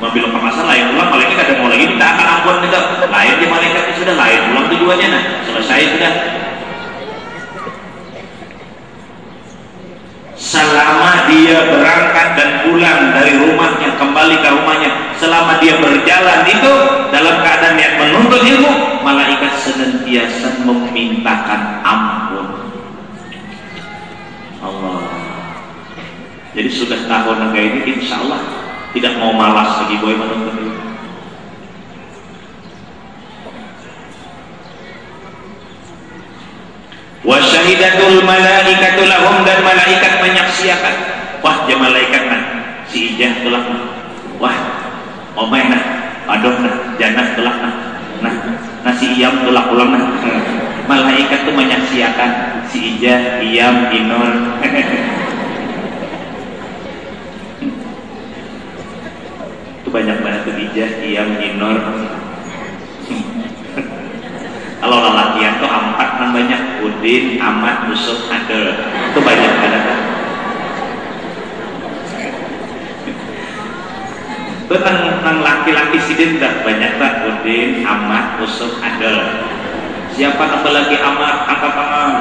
[SPEAKER 1] Membelok ke pasar lain pulang malaikat ada mau lagi minta ampun tidak. Lain di malaikat sudah lain pulang tujuannya nah. Selesai sudah. Selama dia berangkat dan pulang dari rumahnya kembali ke rumahnya selama dia berjalan itu dalam keadaan yang menuntut ilmu malaikat senantiasa memintakan ampun. Allah. Jadi sudah tahun naga ini insya Allah tidak mau malas lagi boy menuntut ilmu wa syahidatul malaikatu lahum dan malaikat menyaksikan wah ya malaikat nah. Si ijah telah nah. Wah omeh nah. Aduh nah. Janah telah nah. Nah nasi iyam telah pulang nah. Malaikat tuh menyaksikan si ijah iyam inur itu banyak banget tuh ijah iyam inur kalau lelakian tuh empat namanya Udin, Ahmad, Yusuf, Adel. Itu banyak banget itu tentang laki-laki sidin tak banyak tak Udin, Ahmad, Yusuf, Adel. Siapa nama lagi? Ahmad angkat tangan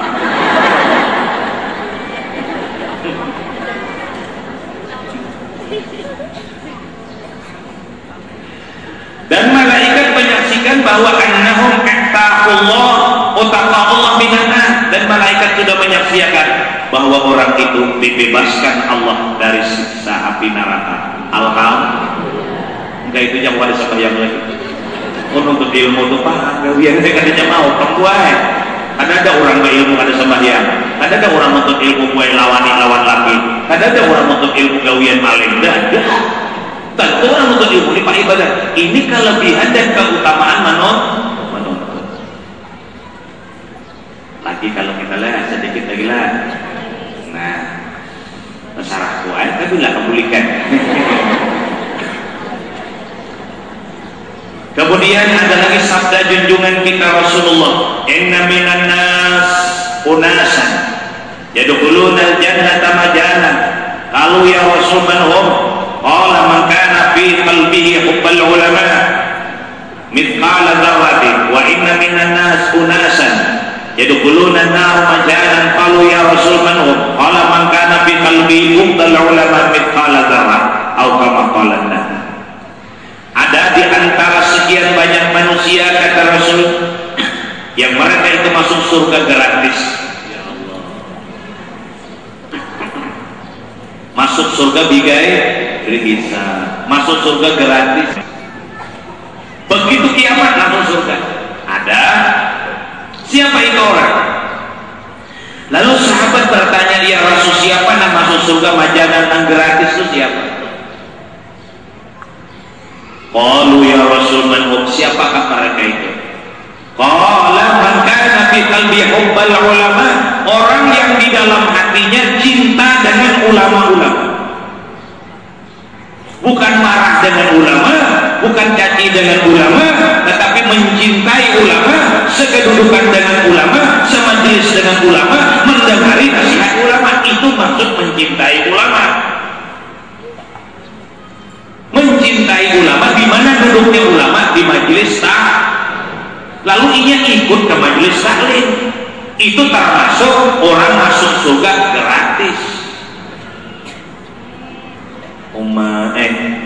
[SPEAKER 1] dan malaikat menyaksikan bahwa annahum ittaqullah utaqallah minanah dan malaikat sudah menyaksikan bahwa orang itu dibebaskan Allah dari siksa api neraka. Alhamdulillah enggak itu yang waris apa yang lagi untuk ilmu itu paham gawian saya katanya mau perempuan ada ada orang berilmu ada sembahyang. Ada ada orang untuk ilmu mulai lawani lawan laki. Ada ada orang untuk ilmu gawian maling. Ada. Tentu orang untuk ilmu ini pak ibadah. Ini kelebihan dan keutamaan menuntut menuntut tapi kalau kita lihat sedikit lagi lah. Nah, masalah kuat tapi nggak kebulikan. Kemudian ada lagi sabda junjungan kita Rasulullah, "Inna minan nas unasan yadukulun al-jannata majalan." kalau ya Rasul manhum hum? Qala fi qalbihi hubbal ulama mithqala dzarratin wa inna minan nas unasan yadkhuluna nar majalan palu ya rasul man kala mangkana fi kalbi umdal ulama mithqala dara au kama qala ada di antara sekian banyak manusia kata rasul yang mereka itu masuk surga gratis. Ya Allah. masuk surga bigai bisa masuk surga gratis. Begitu kiamat langsung surga. Ada siapa itu orang? Lalu sahabat bertanya dia Rasul siapa yang masuk surga? Majalah yang gratis itu siapa? Qalu ya Rasul man hum siapakah mereka itu? Qala man kana fi qalbi hubbal ulama. Orang yang di dalam hatinya cinta dengan ulama-ulama. Bukan marah dengan ulama bukan caci dengan ulama tetapi mencintai ulama sekedudukan dengan ulama semajelis dengan ulama mendengari nasihat ulama. Itu maksud mencintai ulama. Mencintai ulama di mana duduknya ulama? Di majelis tak lalu ia ikut ke majelis taklim. Itu termasuk orang masuk surga gratis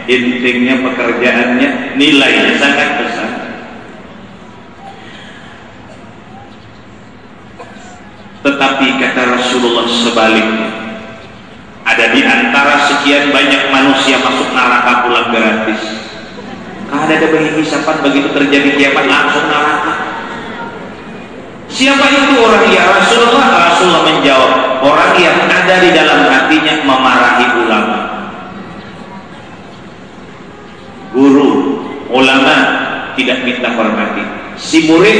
[SPEAKER 1] intinya pekerjaannya nilainya sangat besar. Tetapi kata Rasulullah sebaliknya ada di antara sekian banyak manusia masuk neraka pulang gratis. Kalau ada bagi hisapan begitu terjadi kiamat langsung neraka. Siapa itu orang? Ya Rasulullah. Rasulullah menjawab orang yang ada di dalam hatinya memarahi ulama guru, ulama tidak minta hormati. Si murid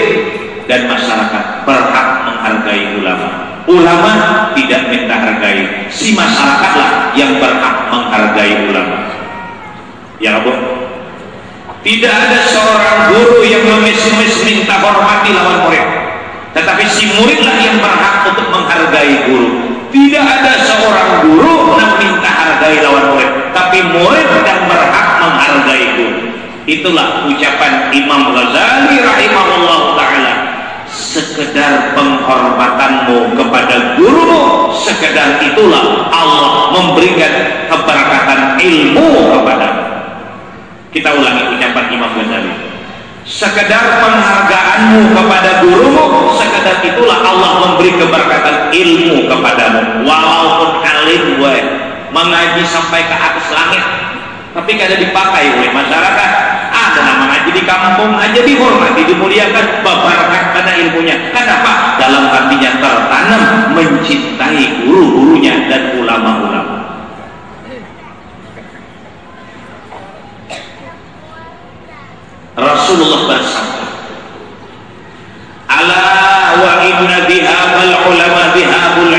[SPEAKER 1] dan masyarakat berhak menghargai ulama. Ulama tidak minta hargai. Si masyarakatlah yang berhak menghargai ulama. Ya Bu. Tidak ada seorang guru yang memis-mis minta hormati lawan murid. Tetapi si muridlah yang berhak untuk menghargai guru. Tidak ada seorang guru yang minta hargai lawan murid. Tapi murid yang berhak menghargai. Itulah ucapan Imam Ghazali rahimahullah taala. Sekedar penghormatanmu kepada gurumu, sekedar itulah Allah memberikan keberkatan ilmu kepadamu. Kita ulangi ucapan Imam Ghazali. Sekedar penghargaanmu kepada gurumu, sekedar itulah Allah memberi keberkatan ilmu kepadamu. Walaupun alim mengaji sampai ke atas langit, tapi kada dipakai oleh masyarakat. Ada nama ngaji di kampung aja dihormati dimuliakan. Babarkan karena ilmunya. Kenapa? Dalam hatinya tertanam mencintai guru-gurunya dan ulama-ulama. Rasulullah bersabda ala wa inna bihabal ulama bihabul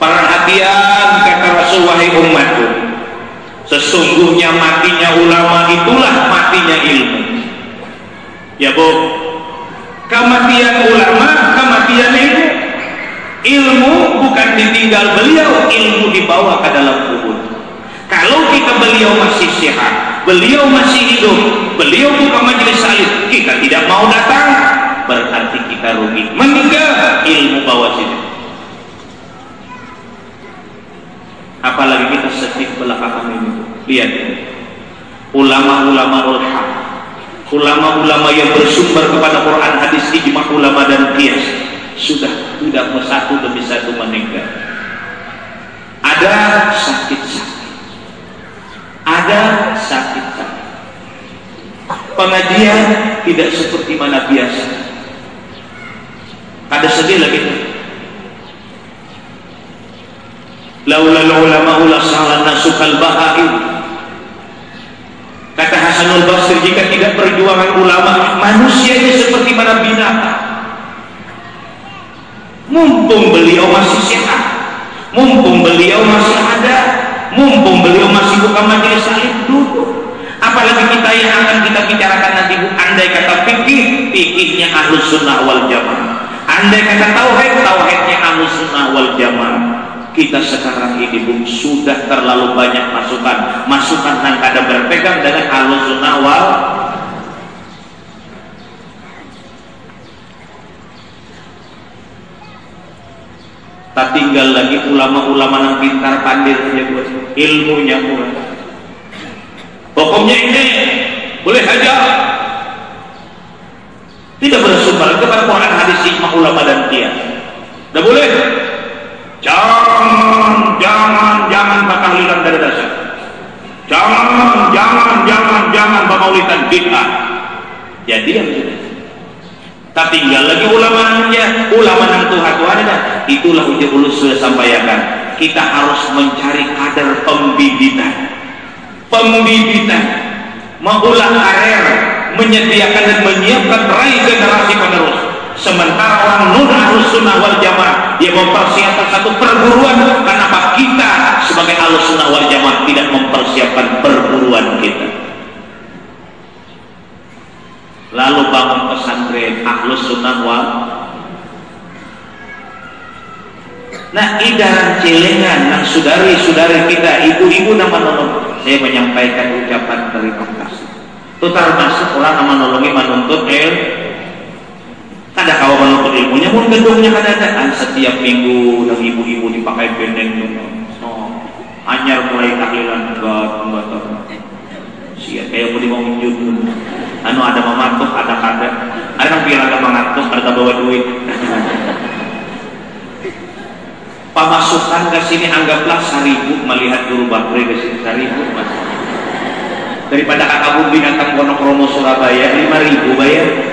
[SPEAKER 1] perhatian kata Rasul wahai umatku Sesungguhnya matinya ulama itulah matinya ilmu. Ya bu, kematian ulama, kematian ilmu. Ilmu bukan ditinggal beliau, ilmu dibawa ke dalam kubur. Kalau kita beliau masih sehat, beliau masih hidup, beliau buka majelis salib, kita tidak mau datang, berarti kita rugi. Meninggal ilmu bawa sini. Apalagi kita sedih belakangan ini. Lihat. Ulama-ulama ulhaq ulama-ulama yang bersumber kepada Quran hadis ijma ulama dan kias. Sudah tidak satu demi satu meninggal. Ada sakit-sakit ada sakit-sakit pengajian tidak seperti mana biasa. Ada sedih lagi laula ulama ula salan nasukal bahaim kata Hasanul Basri jika tidak perjuangan ulama manusianya seperti mana binatang? Mumpung beliau masih sehat mumpung beliau masih ada mumpung beliau masih buka majelis salim duduk. Apalagi kita yang akan kita bicarakan nanti andai kata fikih fikihnya ahlus sunnah wal jamaah. Andai kata tauhid tauhidnya ahlus sunnah wal jamaah kita sekarang ini pun sudah terlalu banyak masukan. Masukan yang ada berpegang dengan sunnah wal tak tinggal lagi ulama-ulama yang pintar pandai saja buat ilmunya kurang pokoknya ini boleh saja. Tidak bersumber kepada Quran hadis hikmah ulama dan dia. Tidak boleh Jangan, jangan, jangan bakahlilan dari dasar. Jangan, jangan, jangan, jangan bakaulitan bid'ah. Jadi yang sudah. Tak tinggal lagi ulamanya, ulama yang Tuhan Tuhan ada. Itulah ujian ulus sudah sampaikan. Kita harus mencari kadar pembibitan. Pembibitan. Mengulang karir, menyediakan dan menyiapkan raih generasi penerus sementara orang nun harus sunnah wal jamaah dia mempersiapkan satu perguruan kenapa kita sebagai alus sunnah wal jamaah tidak mempersiapkan perburuan kita lalu bangun pesantren ahlus sunnah wal Nah, idaran celengan, nah saudari-saudari kita, ibu-ibu nama nolong, saya menyampaikan ucapan terima kasih. Itu termasuk orang nama nolongi menuntut il. Kada kau menuntut ilmunya, pun gedungnya kada ada. Setiap minggu, dan ibu-ibu dipakai pendek oh, anyar mulai tahlilan enggak enggak siap kayak mau minjun anu ada mematuk ada kada. Ada yang bilang ada mengatuk ada bawa duit. Pemasukan ke sini anggaplah seribu melihat guru bakri ke sini seribu daripada kakak bumbi datang Wonokromo Surabaya lima ribu bayar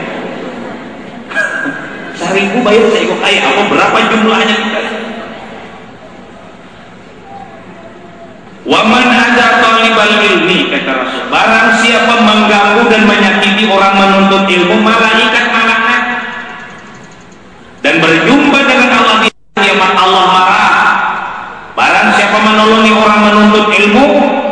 [SPEAKER 1] seribu bayar saya kok kayak apa berapa jumlahnya? Waman ada talibal ilmi kata Rasul. Barang siapa mengganggu dan menyakiti orang menuntut ilmu, malaikat malaikat dan berjumpa dengan Allah di kiamat Allah marah. Barang siapa menolongi orang menuntut ilmu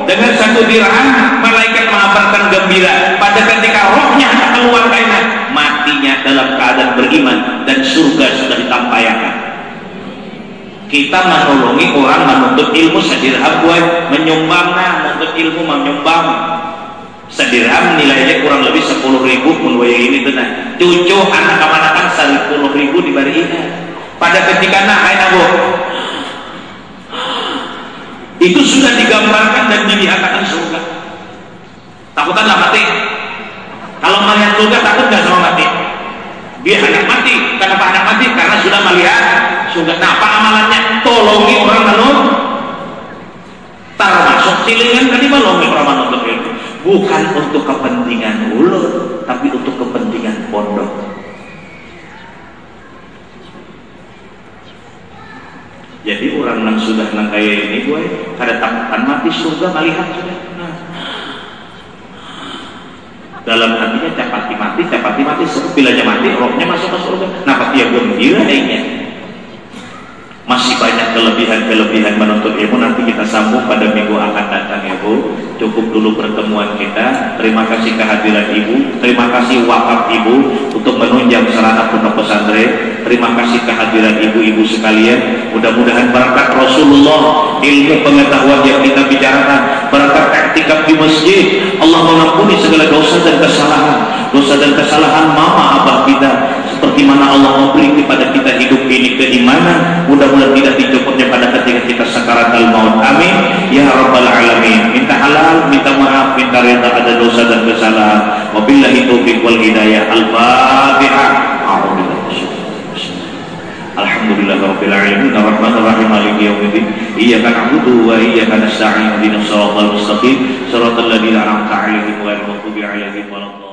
[SPEAKER 1] dengan satu dirham, malaikat mengabarkan gembira. Pada ketika rohnya keluar kainan, matinya dalam keadaan beriman dan surga sudah ditampaykan kita menolongi orang menuntut ilmu sedirham buat menyumbang nah menuntut ilmu menyumbang. Sedirham nilainya kurang lebih 10 ribu pun ini tuh nah. Cucu anak kemanakan 10 ribu diberi ini pada ketika nah ayo bu. Itu sudah digambarkan dan dilihatkan surga. Takutan lah mati. Kalau melihat surga takut gak sama mati? Dia anak mati. Kenapa anak mati? Karena sudah melihat surga nah apa amalannya? Tolongi orang menurut termasuk silingan tadi melongi orang menuntut ilmu bukan untuk kepentingan ulur tapi untuk kepentingan pondok. Jadi orang yang sudah nang kaya ini gue kada takutan mati surga melihat sudah. Dalam hatinya capati mati, capati mati, bilanya mati, rohnya masuk ke surga. Nah, dia gembira ini masih banyak kelebihan-kelebihan menuntut ilmu. Nanti kita sambung pada minggu akan datang ya Bu. Cukup dulu pertemuan kita. Terima kasih kehadiran Ibu. Terima kasih wakaf Ibu untuk menunjang sarana pondok pesantren. Terima kasih kehadiran Ibu-ibu sekalian. Mudah-mudahan berkat Rasulullah ilmu pengetahuan yang kita bicarakan berkat praktikap di masjid Allah mengampuni segala dosa dan kesalahan. Dosa dan kesalahan mama abah kita seperti mana Allah memberi kepada kita hidup ini keimanan mudah-mudahan tidak dicopotnya pada ketika kita sakaratul maut. Amin. Ya rabbal alamin. Minta halal minta maaf minta reda ada dosa dan kesalahan. Wabillahi taufiq wal hidayah. Al-fatihah Alhamdulillah Rabbil Alamin. Ar-Rahman Ar-Rahim Maliki Yawmiddin Iyaka na'budu wa iyaka nasta'in. Ihdinas siratal mustaqim. Siratal ladzina an'amta 'alaihim ghairil maghdubi 'alaihim waladdallin